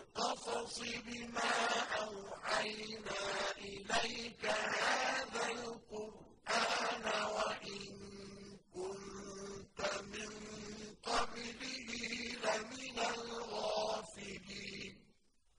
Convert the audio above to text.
القصص بما أوحينا إليك